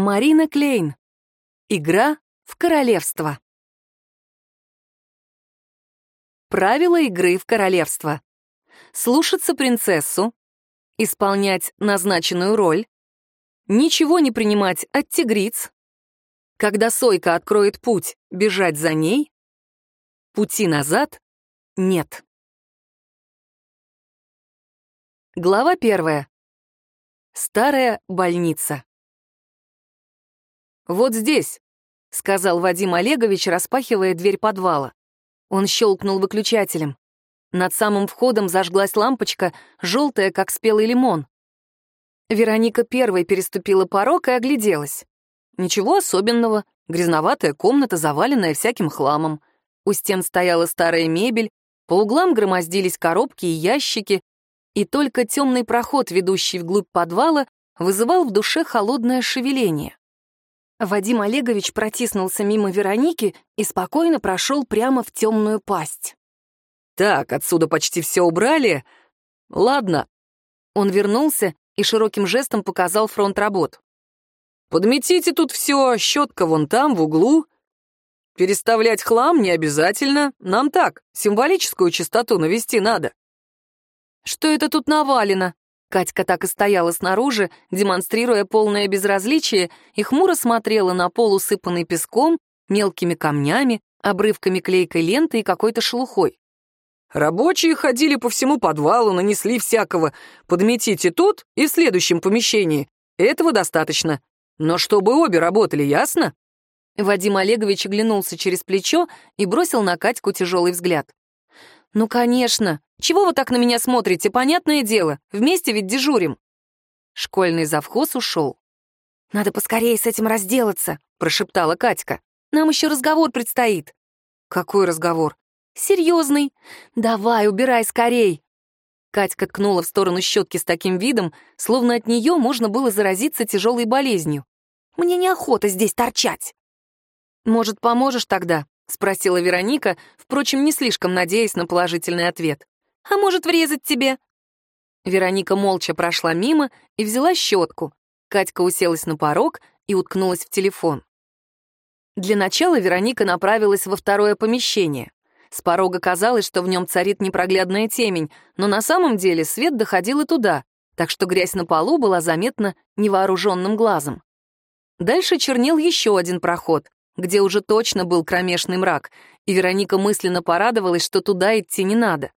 Марина Клейн. Игра в королевство. Правила игры в королевство. Слушаться принцессу, исполнять назначенную роль, ничего не принимать от тигриц, когда сойка откроет путь, бежать за ней, пути назад нет. Глава первая. Старая больница. «Вот здесь», — сказал Вадим Олегович, распахивая дверь подвала. Он щелкнул выключателем. Над самым входом зажглась лампочка, желтая, как спелый лимон. Вероника первой переступила порог и огляделась. Ничего особенного, грязноватая комната, заваленная всяким хламом. У стен стояла старая мебель, по углам громоздились коробки и ящики, и только темный проход, ведущий вглубь подвала, вызывал в душе холодное шевеление. Вадим Олегович протиснулся мимо Вероники и спокойно прошел прямо в темную пасть. «Так, отсюда почти все убрали. Ладно». Он вернулся и широким жестом показал фронт работ. «Подметите тут все, щетка вон там, в углу. Переставлять хлам не обязательно. Нам так, символическую чистоту навести надо». «Что это тут навалено?» Катька так и стояла снаружи, демонстрируя полное безразличие, и хмуро смотрела на пол, усыпанный песком, мелкими камнями, обрывками клейкой ленты и какой-то шелухой. «Рабочие ходили по всему подвалу, нанесли всякого. Подметите тут и в следующем помещении. Этого достаточно. Но чтобы обе работали, ясно?» Вадим Олегович оглянулся через плечо и бросил на Катьку тяжелый взгляд. «Ну, конечно. Чего вы так на меня смотрите? Понятное дело. Вместе ведь дежурим». Школьный завхоз ушел. «Надо поскорее с этим разделаться», — прошептала Катька. «Нам еще разговор предстоит». «Какой разговор?» «Серьезный. Давай, убирай скорей». Катька ткнула в сторону щетки с таким видом, словно от нее можно было заразиться тяжелой болезнью. «Мне неохота здесь торчать». «Может, поможешь тогда?» — спросила Вероника, впрочем, не слишком надеясь на положительный ответ. «А может, врезать тебе?» Вероника молча прошла мимо и взяла щетку. Катька уселась на порог и уткнулась в телефон. Для начала Вероника направилась во второе помещение. С порога казалось, что в нем царит непроглядная темень, но на самом деле свет доходил и туда, так что грязь на полу была заметна невооруженным глазом. Дальше чернел еще один проход, где уже точно был кромешный мрак, и Вероника мысленно порадовалась, что туда идти не надо.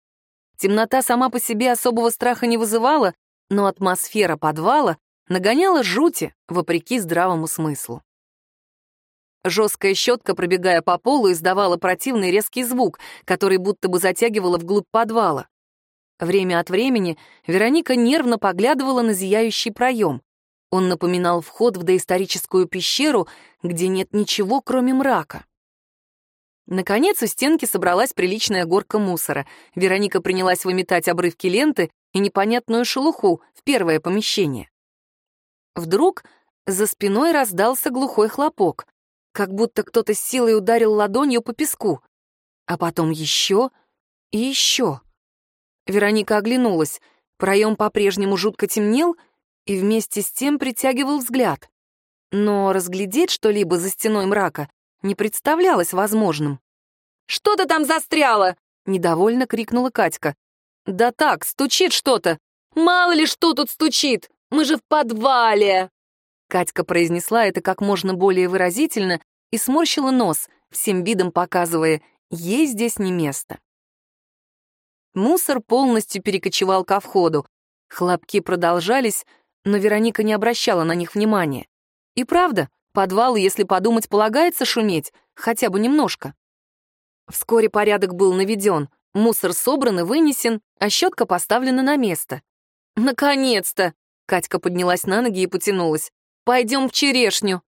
Темнота сама по себе особого страха не вызывала, но атмосфера подвала нагоняла жути, вопреки здравому смыслу. Жесткая щетка, пробегая по полу, издавала противный резкий звук, который будто бы затягивала вглубь подвала. Время от времени Вероника нервно поглядывала на зияющий проем. Он напоминал вход в доисторическую пещеру, где нет ничего, кроме мрака. Наконец у стенки собралась приличная горка мусора. Вероника принялась выметать обрывки ленты и непонятную шелуху в первое помещение. Вдруг за спиной раздался глухой хлопок, как будто кто-то с силой ударил ладонью по песку. А потом еще и еще. Вероника оглянулась. Проем по-прежнему жутко темнел — и вместе с тем притягивал взгляд. Но разглядеть что-либо за стеной мрака не представлялось возможным. «Что ты там застряла?» — недовольно крикнула Катька. «Да так, стучит что-то. Мало ли что тут стучит. Мы же в подвале!» Катька произнесла это как можно более выразительно и сморщила нос, всем видом показывая, ей здесь не место. Мусор полностью перекочевал ко входу. Хлопки продолжались, но Вероника не обращала на них внимания. И правда, подвал, если подумать, полагается шуметь, хотя бы немножко. Вскоре порядок был наведен, мусор собран и вынесен, а щетка поставлена на место. «Наконец-то!» — Катька поднялась на ноги и потянулась. «Пойдем в черешню».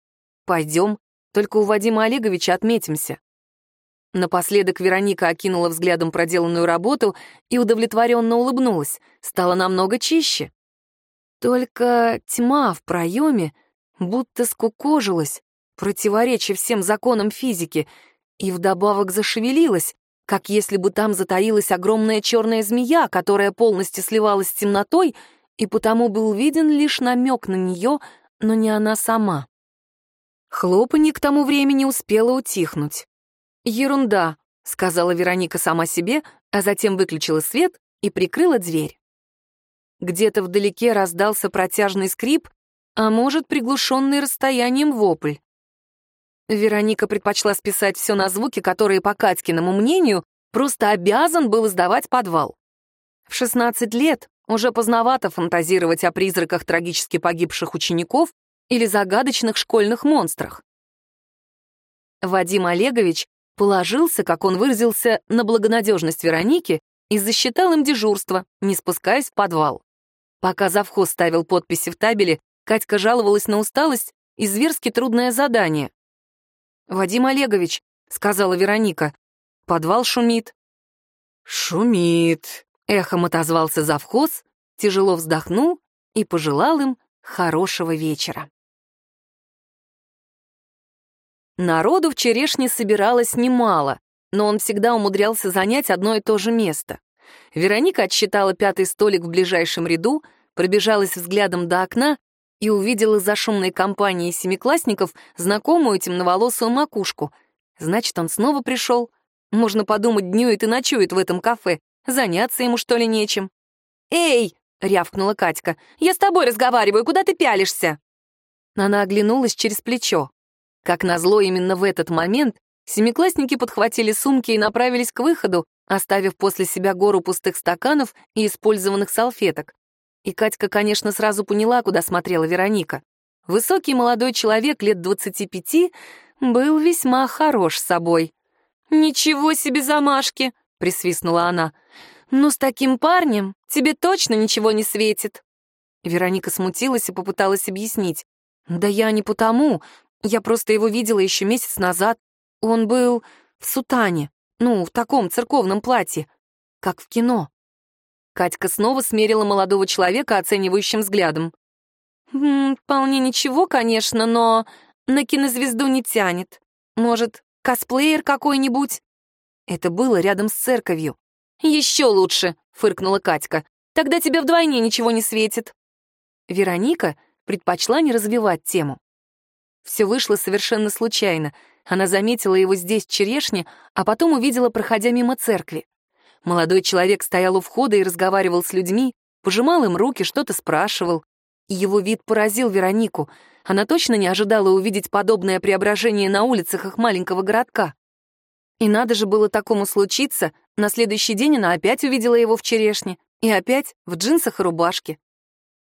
«Пойдем, только у Вадима Олеговича отметимся». Напоследок Вероника окинула взглядом проделанную работу и удовлетворенно улыбнулась. Стало намного чище. Только тьма в проеме будто скукожилась, противоречив всем законам физики, и вдобавок зашевелилась, как если бы там затаилась огромная черная змея, которая полностью сливалась с темнотой, и потому был виден лишь намек на нее, но не она сама. Хлопанье к тому времени успело утихнуть. «Ерунда», — сказала Вероника сама себе, а затем выключила свет и прикрыла дверь. Где-то вдалеке раздался протяжный скрип, а может, приглушенный расстоянием вопль. Вероника предпочла списать все на звуки, которые, по Катькиному мнению, просто обязан был издавать подвал. В 16 лет уже поздновато фантазировать о призраках трагически погибших учеников или загадочных школьных монстрах. Вадим Олегович положился, как он выразился, на благонадежность Вероники и засчитал им дежурство, не спускаясь в подвал. Пока завхоз ставил подписи в табеле, Катька жаловалась на усталость и зверски трудное задание. «Вадим Олегович», — сказала Вероника, — «подвал шумит». «Шумит», — эхом отозвался завхоз, тяжело вздохнул и пожелал им хорошего вечера. Народу в черешне собиралось немало, но он всегда умудрялся занять одно и то же место. Вероника отсчитала пятый столик в ближайшем ряду, пробежалась взглядом до окна и увидела за шумной компанией семиклассников знакомую темноволосую макушку. Значит, он снова пришел. Можно подумать, днюет и ночует в этом кафе. Заняться ему, что ли, нечем. «Эй!» — рявкнула Катька. «Я с тобой разговариваю, куда ты пялишься?» Она оглянулась через плечо. Как назло, именно в этот момент семиклассники подхватили сумки и направились к выходу, оставив после себя гору пустых стаканов и использованных салфеток. И Катька, конечно, сразу поняла, куда смотрела Вероника. Высокий молодой человек лет 25 был весьма хорош собой. «Ничего себе замашки!» — присвистнула она. «Ну, с таким парнем тебе точно ничего не светит». Вероника смутилась и попыталась объяснить. «Да я не потому. Я просто его видела еще месяц назад. Он был в сутане, ну, в таком церковном платье, как в кино». Катька снова смерила молодого человека оценивающим взглядом. «М -м, «Вполне ничего, конечно, но на кинозвезду не тянет. Может, косплеер какой-нибудь?» Это было рядом с церковью. «Еще лучше», — фыркнула Катька. «Тогда тебе вдвойне ничего не светит». Вероника предпочла не развивать тему. Все вышло совершенно случайно. Она заметила его здесь, в черешне, а потом увидела, проходя мимо церкви. Молодой человек стоял у входа и разговаривал с людьми, пожимал им руки, что-то спрашивал. И его вид поразил Веронику. Она точно не ожидала увидеть подобное преображение на улицах их маленького городка. И надо же было такому случиться, на следующий день она опять увидела его в черешне, и опять в джинсах и рубашке.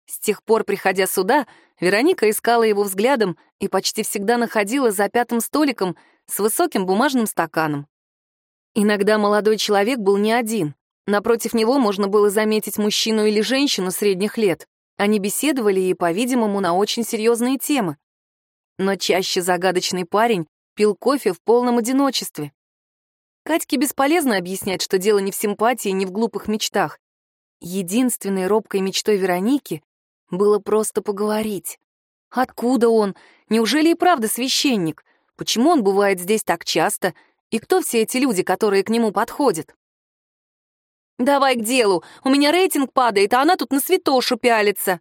С тех пор, приходя сюда, Вероника искала его взглядом и почти всегда находила за пятым столиком с высоким бумажным стаканом. Иногда молодой человек был не один. Напротив него можно было заметить мужчину или женщину средних лет. Они беседовали и, по-видимому, на очень серьезные темы. Но чаще загадочный парень пил кофе в полном одиночестве. Катьке бесполезно объяснять, что дело не в симпатии, не в глупых мечтах. Единственной робкой мечтой Вероники было просто поговорить. Откуда он? Неужели и правда священник? Почему он бывает здесь так часто? И кто все эти люди, которые к нему подходят? «Давай к делу, у меня рейтинг падает, а она тут на святошу пялится».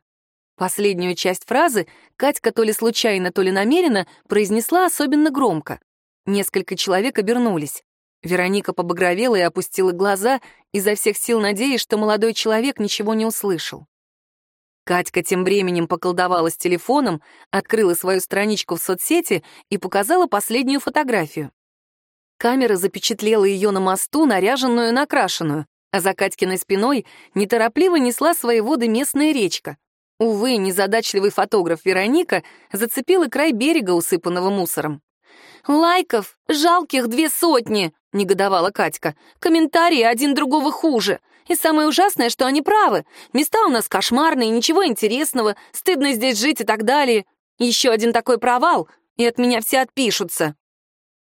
Последнюю часть фразы Катька то ли случайно, то ли намеренно произнесла особенно громко. Несколько человек обернулись. Вероника побагровела и опустила глаза, изо всех сил надеясь, что молодой человек ничего не услышал. Катька тем временем поколдовала с телефоном, открыла свою страничку в соцсети и показала последнюю фотографию. Камера запечатлела ее на мосту, наряженную и накрашенную, а за Катькиной спиной неторопливо несла свои воды местная речка. Увы, незадачливый фотограф Вероника зацепила край берега, усыпанного мусором. «Лайков жалких две сотни!» — негодовала Катька. «Комментарии один другого хуже. И самое ужасное, что они правы. Места у нас кошмарные, ничего интересного, стыдно здесь жить и так далее. Еще один такой провал, и от меня все отпишутся».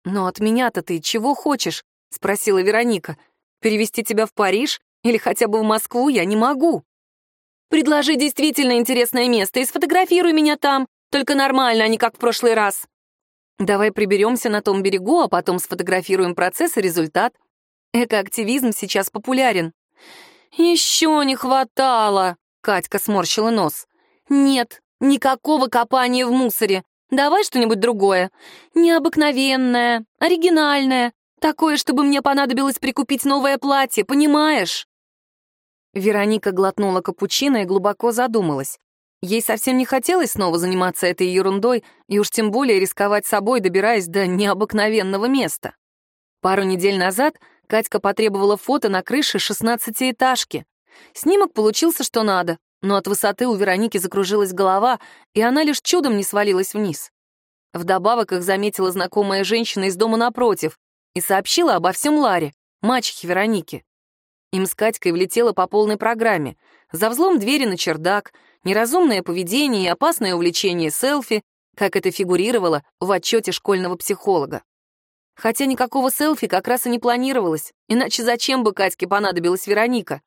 «Но от меня-то ты чего хочешь?» — спросила Вероника. «Перевести тебя в Париж или хотя бы в Москву я не могу». «Предложи действительно интересное место и сфотографируй меня там, только нормально, а не как в прошлый раз». «Давай приберемся на том берегу, а потом сфотографируем процесс и результат. Экоактивизм сейчас популярен». «Еще не хватало!» — Катька сморщила нос. «Нет, никакого копания в мусоре. Давай что-нибудь другое. Необыкновенное, оригинальное. Такое, чтобы мне понадобилось прикупить новое платье, понимаешь?» Вероника глотнула капучино и глубоко задумалась. Ей совсем не хотелось снова заниматься этой ерундой и уж тем более рисковать собой, добираясь до необыкновенного места. Пару недель назад Катька потребовала фото на крыше шестнадцатиэтажки. Снимок получился что надо, но от высоты у Вероники закружилась голова, и она лишь чудом не свалилась вниз. Вдобавок их заметила знакомая женщина из дома напротив и сообщила обо всем Ларе, мачехе Вероники. Им с Катькой влетело по полной программе. За взлом двери на чердак, неразумное поведение и опасное увлечение селфи, как это фигурировало в отчете школьного психолога. Хотя никакого селфи как раз и не планировалось, иначе зачем бы Катьке понадобилась Вероника?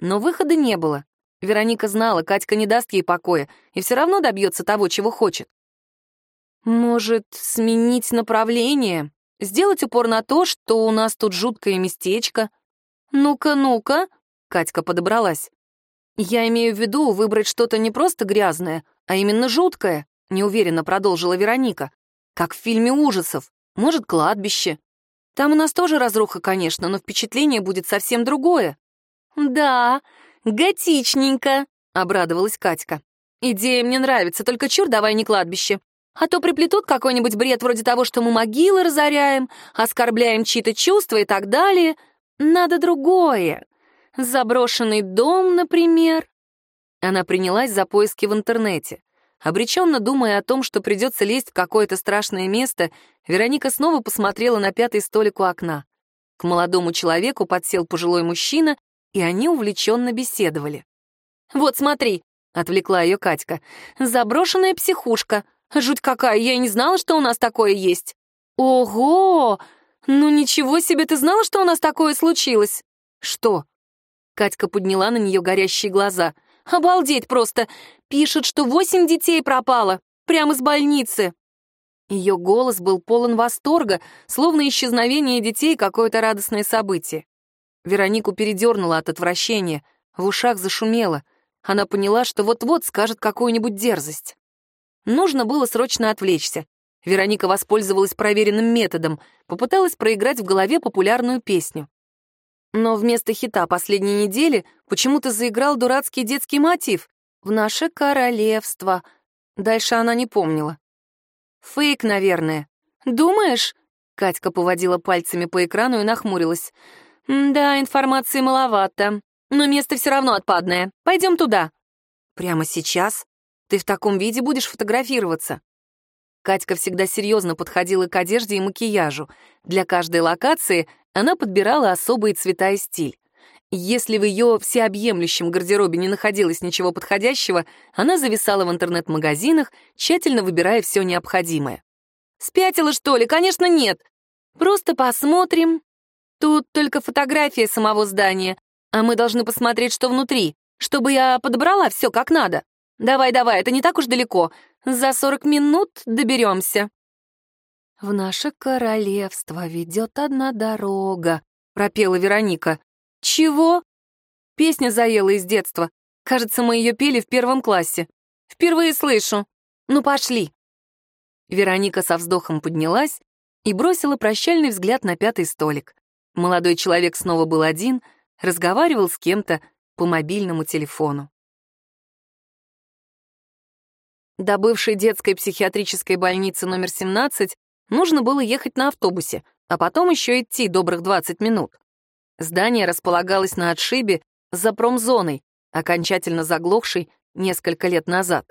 Но выхода не было. Вероника знала, Катька не даст ей покоя и все равно добьется того, чего хочет. Может, сменить направление? Сделать упор на то, что у нас тут жуткое местечко? Ну-ка, ну-ка, Катька подобралась. Я имею в виду выбрать что-то не просто грязное, а именно жуткое, неуверенно продолжила Вероника. Как в фильме ужасов. Может, кладбище. Там у нас тоже разруха, конечно, но впечатление будет совсем другое. Да, готичненько, обрадовалась Катька. Идея мне нравится, только чур давай не кладбище. А то приплетут какой-нибудь бред вроде того, что мы могилы разоряем, оскорбляем чьи-то чувства и так далее. Надо другое. Заброшенный дом, например. Она принялась за поиски в интернете. Обреченно думая о том, что придется лезть в какое-то страшное место, Вероника снова посмотрела на пятый столик у окна. К молодому человеку подсел пожилой мужчина, и они увлеченно беседовали. «Вот смотри», — отвлекла ее Катька, — «заброшенная психушка. Жуть какая, я и не знала, что у нас такое есть». «Ого! Ну ничего себе, ты знала, что у нас такое случилось?» «Что?» Катька подняла на нее горящие глаза. «Обалдеть просто! Пишет, что восемь детей пропало! Прямо из больницы!» Ее голос был полон восторга, словно исчезновение детей — какое-то радостное событие. Веронику передернуло от отвращения, в ушах зашумело. Она поняла, что вот-вот скажет какую-нибудь дерзость. Нужно было срочно отвлечься. Вероника воспользовалась проверенным методом, попыталась проиграть в голове популярную песню. Но вместо хита последней недели почему-то заиграл дурацкий детский мотив «В наше королевство». Дальше она не помнила. Фейк, наверное. Думаешь? Катька поводила пальцами по экрану и нахмурилась. Да, информации маловато. Но место все равно отпадное. Пойдем туда. Прямо сейчас? Ты в таком виде будешь фотографироваться? Катька всегда серьезно подходила к одежде и макияжу. Для каждой локации она подбирала особые цвета и стиль. Если в ее всеобъемлющем гардеробе не находилось ничего подходящего, она зависала в интернет-магазинах, тщательно выбирая все необходимое. «Спятила, что ли? Конечно, нет. Просто посмотрим. Тут только фотография самого здания, а мы должны посмотреть, что внутри, чтобы я подобрала все как надо. Давай-давай, это не так уж далеко. За сорок минут доберемся». «В наше королевство ведет одна дорога», — пропела Вероника. «Чего?» Песня заела из детства. Кажется, мы ее пели в первом классе. Впервые слышу. Ну, пошли. Вероника со вздохом поднялась и бросила прощальный взгляд на пятый столик. Молодой человек снова был один, разговаривал с кем-то по мобильному телефону. До бывшей детской психиатрической больницы номер 17 нужно было ехать на автобусе, а потом еще идти добрых 20 минут. Здание располагалось на отшибе за промзоной, окончательно заглохшей несколько лет назад.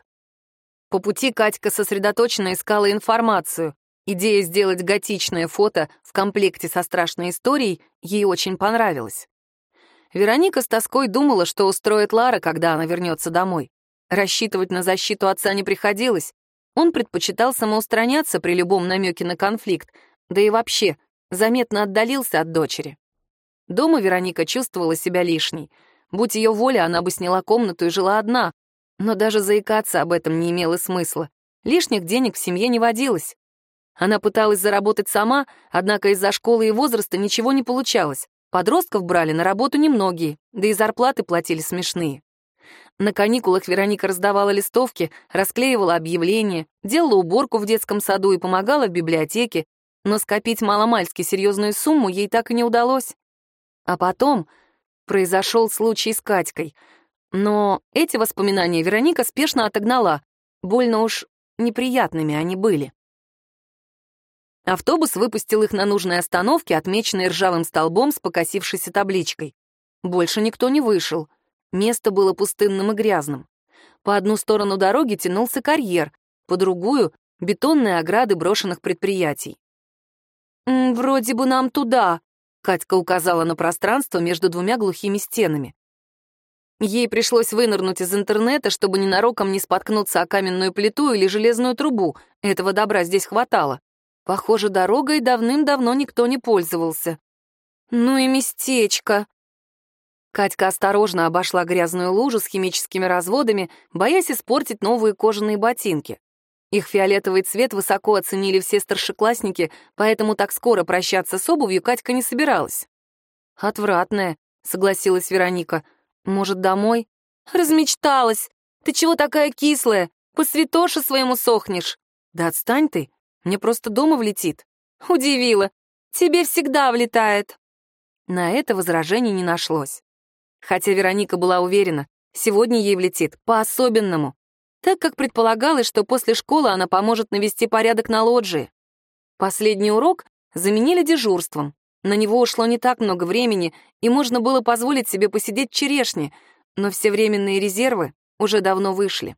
По пути Катька сосредоточенно искала информацию. Идея сделать готичное фото в комплекте со страшной историей ей очень понравилась. Вероника с тоской думала, что устроит Лара, когда она вернется домой. Рассчитывать на защиту отца не приходилось. Он предпочитал самоустраняться при любом намеке на конфликт, да и вообще заметно отдалился от дочери. Дома Вероника чувствовала себя лишней. Будь ее воля, она бы сняла комнату и жила одна. Но даже заикаться об этом не имело смысла. Лишних денег в семье не водилось. Она пыталась заработать сама, однако из-за школы и возраста ничего не получалось. Подростков брали на работу немногие, да и зарплаты платили смешные. На каникулах Вероника раздавала листовки, расклеивала объявления, делала уборку в детском саду и помогала в библиотеке, но скопить маломальски серьезную сумму ей так и не удалось. А потом произошел случай с Катькой. Но эти воспоминания Вероника спешно отогнала. Больно уж неприятными они были. Автобус выпустил их на нужной остановке, отмеченной ржавым столбом с покосившейся табличкой. Больше никто не вышел. Место было пустынным и грязным. По одну сторону дороги тянулся карьер, по другую — бетонные ограды брошенных предприятий. «Вроде бы нам туда», — Катька указала на пространство между двумя глухими стенами. Ей пришлось вынырнуть из интернета, чтобы ненароком не споткнуться о каменную плиту или железную трубу. Этого добра здесь хватало. Похоже, дорогой давным-давно никто не пользовался. Ну и местечко. Катька осторожно обошла грязную лужу с химическими разводами, боясь испортить новые кожаные ботинки. Их фиолетовый цвет высоко оценили все старшеклассники, поэтому так скоро прощаться с обувью Катька не собиралась. «Отвратная», — согласилась Вероника. «Может, домой?» «Размечталась! Ты чего такая кислая? По святоше своему сохнешь!» «Да отстань ты! Мне просто дома влетит». «Удивила! Тебе всегда влетает!» На это возражений не нашлось. Хотя Вероника была уверена, сегодня ей влетит по-особенному, так как предполагалось, что после школы она поможет навести порядок на лоджии. Последний урок заменили дежурством. На него ушло не так много времени, и можно было позволить себе посидеть в черешне, но все временные резервы уже давно вышли.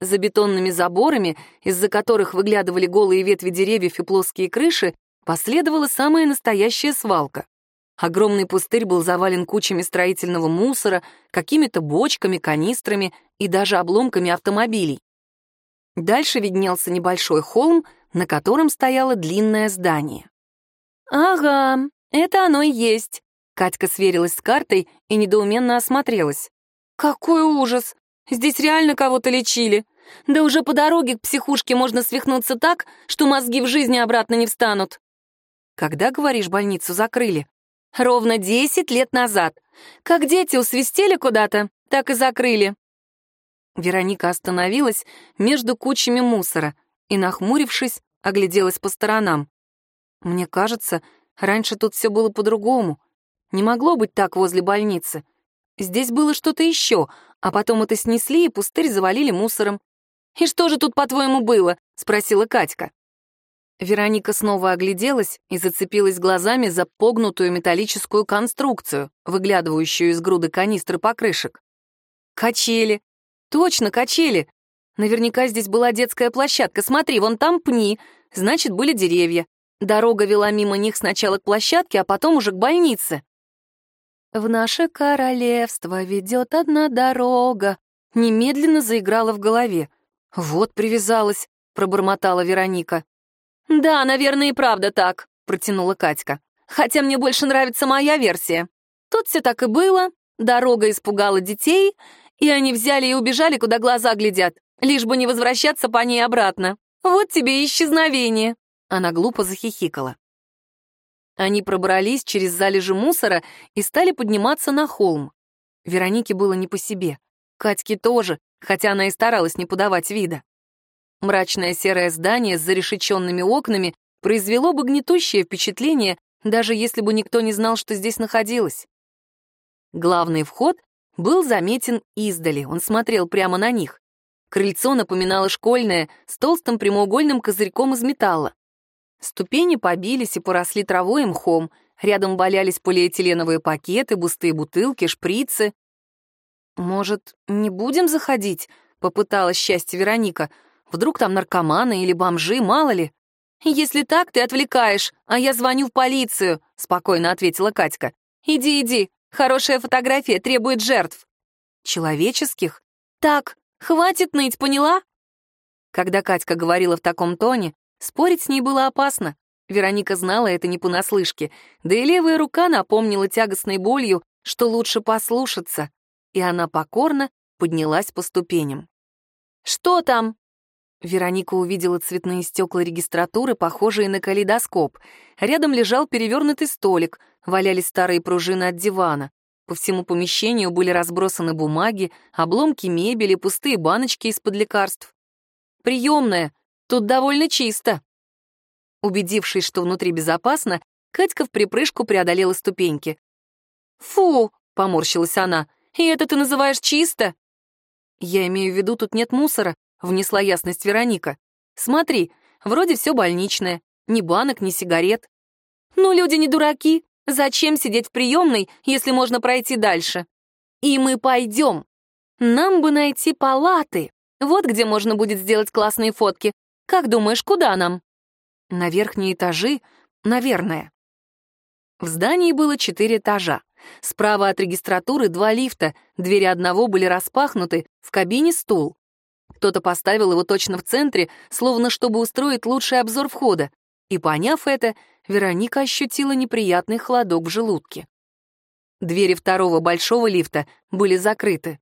За бетонными заборами, из-за которых выглядывали голые ветви деревьев и плоские крыши, последовала самая настоящая свалка. Огромный пустырь был завален кучами строительного мусора, какими-то бочками, канистрами и даже обломками автомобилей. Дальше виднелся небольшой холм, на котором стояло длинное здание. «Ага, это оно и есть», — Катька сверилась с картой и недоуменно осмотрелась. «Какой ужас! Здесь реально кого-то лечили. Да уже по дороге к психушке можно свихнуться так, что мозги в жизни обратно не встанут». «Когда, говоришь, больницу закрыли?» Ровно десять лет назад. Как дети усвистели куда-то, так и закрыли. Вероника остановилась между кучами мусора и, нахмурившись, огляделась по сторонам. Мне кажется, раньше тут все было по-другому. Не могло быть так возле больницы. Здесь было что-то еще, а потом это снесли и пустырь завалили мусором. «И что же тут, по-твоему, было?» — спросила Катька. Вероника снова огляделась и зацепилась глазами за погнутую металлическую конструкцию, выглядывающую из груды канистры покрышек. Качели. Точно, качели. Наверняка здесь была детская площадка. Смотри, вон там пни, значит, были деревья. Дорога вела мимо них сначала к площадке, а потом уже к больнице. «В наше королевство ведет одна дорога», немедленно заиграла в голове. «Вот привязалась», — пробормотала Вероника. «Да, наверное, и правда так», — протянула Катька. «Хотя мне больше нравится моя версия. Тут все так и было, дорога испугала детей, и они взяли и убежали, куда глаза глядят, лишь бы не возвращаться по ней обратно. Вот тебе и исчезновение». Она глупо захихикала. Они пробрались через залежи мусора и стали подниматься на холм. Веронике было не по себе. Катьке тоже, хотя она и старалась не подавать вида. Мрачное серое здание с зарешеченными окнами произвело бы гнетущее впечатление, даже если бы никто не знал, что здесь находилось. Главный вход был заметен издали, он смотрел прямо на них. Крыльцо напоминало школьное, с толстым прямоугольным козырьком из металла. Ступени побились и поросли травой и мхом, рядом валялись полиэтиленовые пакеты, пустые бутылки, шприцы. «Может, не будем заходить?» — попыталась счастье Вероника — Вдруг там наркоманы или бомжи, мало ли. «Если так, ты отвлекаешь, а я звоню в полицию», — спокойно ответила Катька. «Иди, иди, хорошая фотография требует жертв». «Человеческих?» «Так, хватит ныть, поняла?» Когда Катька говорила в таком тоне, спорить с ней было опасно. Вероника знала это не понаслышке, да и левая рука напомнила тягостной болью, что лучше послушаться, и она покорно поднялась по ступеням. «Что там?» Вероника увидела цветные стекла регистратуры, похожие на калейдоскоп. Рядом лежал перевернутый столик, валялись старые пружины от дивана. По всему помещению были разбросаны бумаги, обломки мебели, пустые баночки из-под лекарств. «Приемная, тут довольно чисто». Убедившись, что внутри безопасно, Катька в припрыжку преодолела ступеньки. «Фу!» — поморщилась она. «И это ты называешь чисто?» «Я имею в виду, тут нет мусора», — внесла ясность Вероника. «Смотри, вроде все больничное. Ни банок, ни сигарет». «Ну, люди не дураки. Зачем сидеть в приемной, если можно пройти дальше?» «И мы пойдем. Нам бы найти палаты. Вот где можно будет сделать классные фотки. Как думаешь, куда нам?» «На верхние этажи, наверное». В здании было четыре этажа. Справа от регистратуры два лифта, двери одного были распахнуты, в кабине стул. Кто-то поставил его точно в центре, словно чтобы устроить лучший обзор входа. И, поняв это, Вероника ощутила неприятный холодок в желудке. Двери второго большого лифта были закрыты.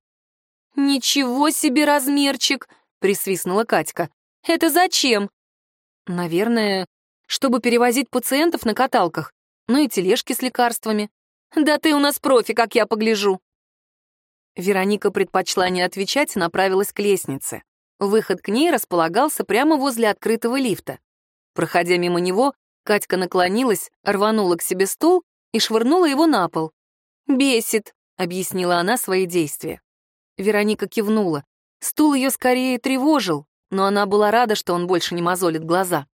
«Ничего себе размерчик!» — присвистнула Катька. «Это зачем?» «Наверное, чтобы перевозить пациентов на каталках ну и тележки с лекарствами. Да ты у нас профи, как я погляжу. Вероника предпочла не отвечать и направилась к лестнице. Выход к ней располагался прямо возле открытого лифта. Проходя мимо него, Катька наклонилась, рванула к себе стул и швырнула его на пол. «Бесит», — объяснила она свои действия. Вероника кивнула. Стул ее скорее тревожил, но она была рада, что он больше не мозолит глаза.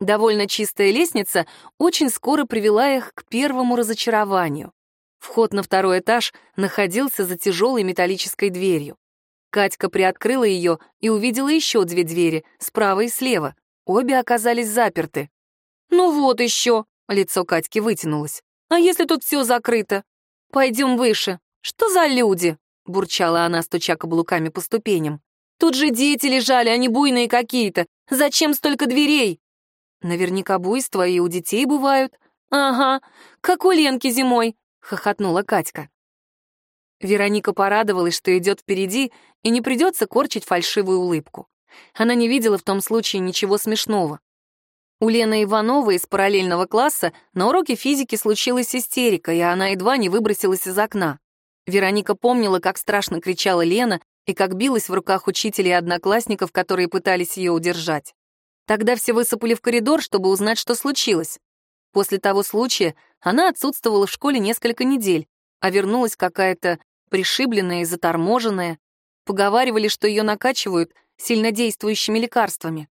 Довольно чистая лестница очень скоро привела их к первому разочарованию. Вход на второй этаж находился за тяжелой металлической дверью. Катька приоткрыла ее и увидела еще две двери, справа и слева. Обе оказались заперты. «Ну вот еще!» — лицо Катьки вытянулось. «А если тут все закрыто? Пойдем выше. Что за люди?» — бурчала она, стуча каблуками по ступеням. «Тут же дети лежали, они буйные какие-то. Зачем столько дверей?» Наверняка буйства и у детей бывают. Ага, как у Ленки зимой, хохотнула Катька. Вероника порадовалась, что идет впереди, и не придется корчить фальшивую улыбку. Она не видела в том случае ничего смешного. У Лены Ивановой из параллельного класса на уроке физики случилась истерика, и она едва не выбросилась из окна. Вероника помнила, как страшно кричала Лена и как билась в руках учителей и одноклассников, которые пытались ее удержать. Тогда все высыпали в коридор, чтобы узнать, что случилось. После того случая она отсутствовала в школе несколько недель, а вернулась какая-то пришибленная и заторможенная. Поговаривали, что ее накачивают сильнодействующими лекарствами.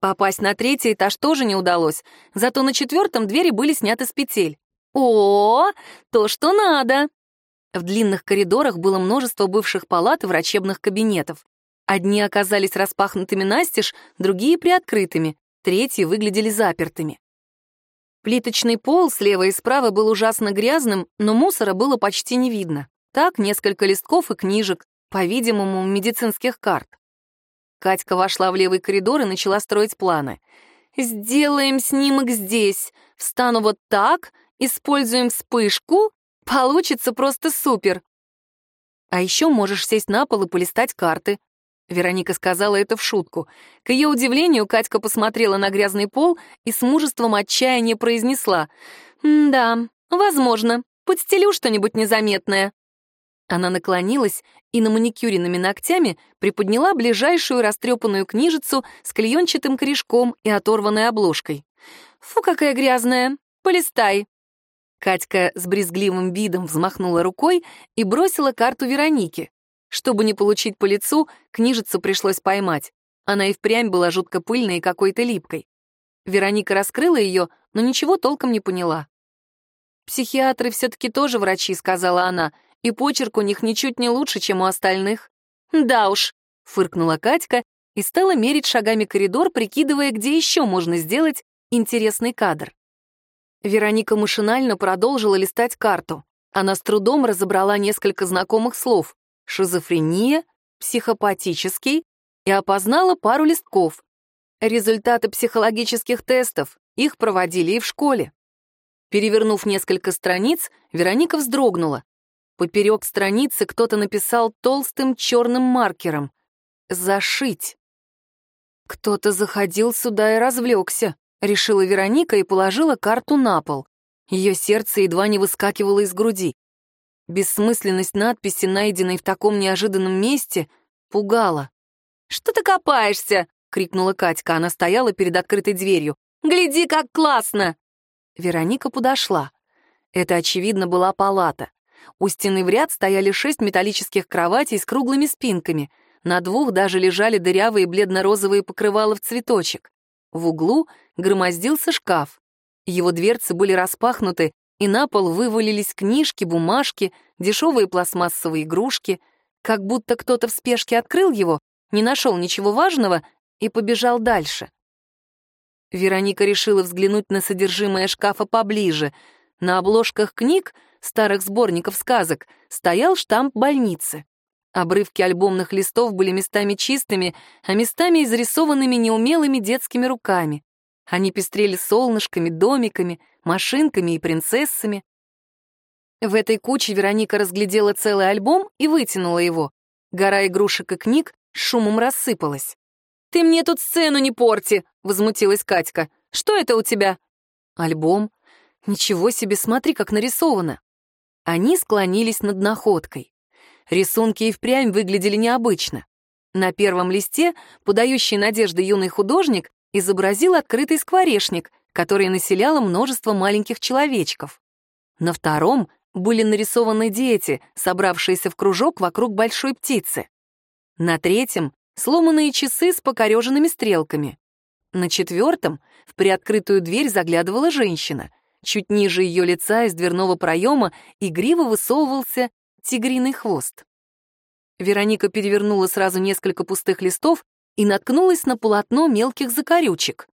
Попасть на третий этаж тоже не удалось, зато на четвертом двери были сняты с петель. О, то, что надо! В длинных коридорах было множество бывших палат и врачебных кабинетов. Одни оказались распахнутыми настежь, другие — приоткрытыми, третьи выглядели запертыми. Плиточный пол слева и справа был ужасно грязным, но мусора было почти не видно. Так, несколько листков и книжек, по-видимому, медицинских карт. Катька вошла в левый коридор и начала строить планы. «Сделаем снимок здесь, встану вот так, используем вспышку, получится просто супер». А еще можешь сесть на пол и полистать карты, Вероника сказала это в шутку. К ее удивлению, Катька посмотрела на грязный пол и с мужеством отчаяния произнесла. «Да, возможно. Подстелю что-нибудь незаметное». Она наклонилась и на маникюренными ногтями приподняла ближайшую растрепанную книжицу с клеенчатым корешком и оторванной обложкой. «Фу, какая грязная! Полистай!» Катька с брезгливым видом взмахнула рукой и бросила карту Веронике. Чтобы не получить по лицу, книжицу пришлось поймать. Она и впрямь была жутко пыльной и какой-то липкой. Вероника раскрыла ее, но ничего толком не поняла. «Психиатры все-таки тоже врачи», — сказала она, «и почерк у них ничуть не лучше, чем у остальных». «Да уж», — фыркнула Катька и стала мерить шагами коридор, прикидывая, где еще можно сделать интересный кадр. Вероника машинально продолжила листать карту. Она с трудом разобрала несколько знакомых слов шизофрения, психопатический и опознала пару листков. Результаты психологических тестов, их проводили и в школе. Перевернув несколько страниц, Вероника вздрогнула. Поперек страницы кто-то написал толстым черным маркером «Зашить». «Кто-то заходил сюда и развлекся», — решила Вероника и положила карту на пол. Ее сердце едва не выскакивало из груди. Бессмысленность надписи, найденной в таком неожиданном месте, пугала. «Что ты копаешься?» — крикнула Катька. Она стояла перед открытой дверью. «Гляди, как классно!» Вероника подошла. Это, очевидно, была палата. У стены в ряд стояли шесть металлических кроватей с круглыми спинками. На двух даже лежали дырявые бледно-розовые покрывала в цветочек. В углу громоздился шкаф. Его дверцы были распахнуты, и на пол вывалились книжки, бумажки, дешевые пластмассовые игрушки, как будто кто-то в спешке открыл его, не нашел ничего важного и побежал дальше. Вероника решила взглянуть на содержимое шкафа поближе. На обложках книг, старых сборников сказок, стоял штамп больницы. Обрывки альбомных листов были местами чистыми, а местами изрисованными неумелыми детскими руками. Они пестрели солнышками, домиками, машинками и принцессами. В этой куче Вероника разглядела целый альбом и вытянула его. Гора игрушек и книг шумом рассыпалась. «Ты мне тут сцену не порти!» — возмутилась Катька. «Что это у тебя?» «Альбом. Ничего себе, смотри, как нарисовано!» Они склонились над находкой. Рисунки и впрямь выглядели необычно. На первом листе, подающий надежды юный художник, изобразил открытый скворечник, который населяло множество маленьких человечков. На втором были нарисованы дети, собравшиеся в кружок вокруг большой птицы. На третьем — сломанные часы с покореженными стрелками. На четвертом в приоткрытую дверь заглядывала женщина. Чуть ниже ее лица из дверного проема игриво высовывался тигриный хвост. Вероника перевернула сразу несколько пустых листов и наткнулась на полотно мелких закорючек.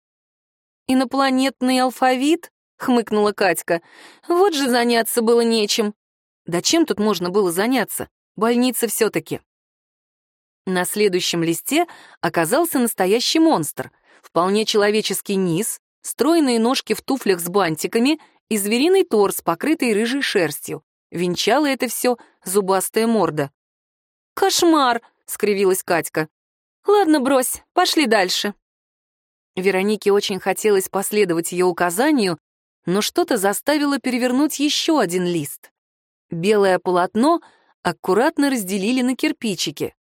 «Инопланетный алфавит?» — хмыкнула Катька. «Вот же заняться было нечем». «Да чем тут можно было заняться? Больница все-таки». На следующем листе оказался настоящий монстр. Вполне человеческий низ, стройные ножки в туфлях с бантиками и звериный торс, покрытый рыжей шерстью. Венчала это все зубастая морда. «Кошмар!» — скривилась Катька. «Ладно, брось, пошли дальше». Веронике очень хотелось последовать ее указанию, но что-то заставило перевернуть еще один лист. Белое полотно аккуратно разделили на кирпичики.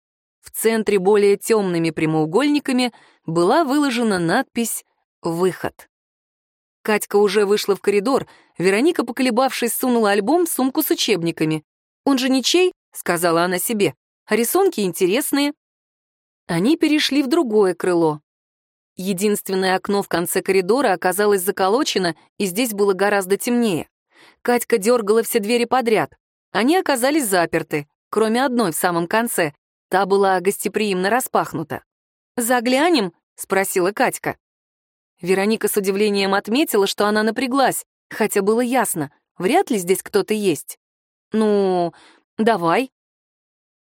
В центре более темными прямоугольниками была выложена надпись «Выход». Катька уже вышла в коридор, Вероника, поколебавшись, сунула альбом в сумку с учебниками. «Он же ничей», — сказала она себе, — «а рисунки интересные». Они перешли в другое крыло. Единственное окно в конце коридора оказалось заколочено, и здесь было гораздо темнее. Катька дергала все двери подряд. Они оказались заперты, кроме одной в самом конце. Та была гостеприимно распахнута. «Заглянем?» — спросила Катька. Вероника с удивлением отметила, что она напряглась, хотя было ясно, вряд ли здесь кто-то есть. «Ну, давай».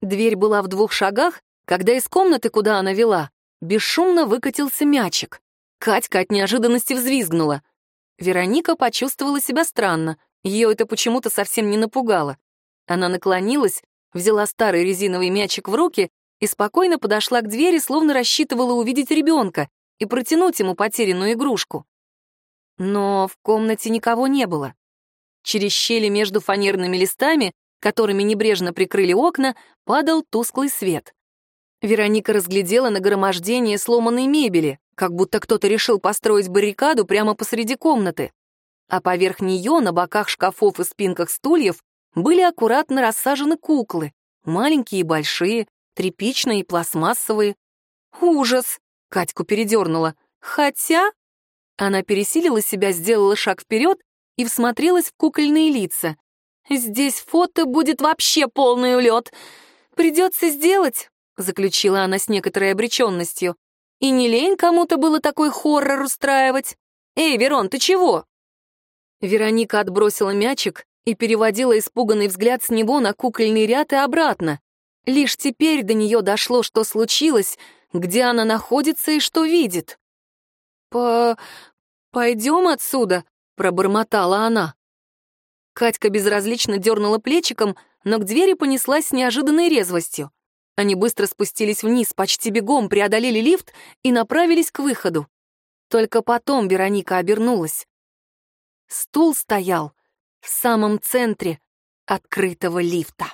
Дверь была в двух шагах, когда из комнаты, куда она вела, бесшумно выкатился мячик. Катька от неожиданности взвизгнула. Вероника почувствовала себя странно, ее это почему-то совсем не напугало. Она наклонилась, взяла старый резиновый мячик в руки и спокойно подошла к двери, словно рассчитывала увидеть ребенка и протянуть ему потерянную игрушку. Но в комнате никого не было. Через щели между фанерными листами, которыми небрежно прикрыли окна, падал тусклый свет. Вероника разглядела нагромождение сломанной мебели, как будто кто-то решил построить баррикаду прямо посреди комнаты. А поверх нее, на боках шкафов и спинках стульев, были аккуратно рассажены куклы, маленькие и большие, тряпичные и пластмассовые. «Ужас!» — Катьку передернула. «Хотя...» Она пересилила себя, сделала шаг вперед и всмотрелась в кукольные лица. «Здесь фото будет вообще полный улет. Придется сделать заключила она с некоторой обреченностью. И не лень кому-то было такой хоррор устраивать. Эй, Верон, ты чего? Вероника отбросила мячик и переводила испуганный взгляд с него на кукольный ряд и обратно. Лишь теперь до нее дошло, что случилось, где она находится и что видит. «По... пойдем отсюда», — пробормотала она. Катька безразлично дернула плечиком, но к двери понеслась с неожиданной резвостью. Они быстро спустились вниз, почти бегом преодолели лифт и направились к выходу. Только потом Вероника обернулась. Стул стоял в самом центре открытого лифта.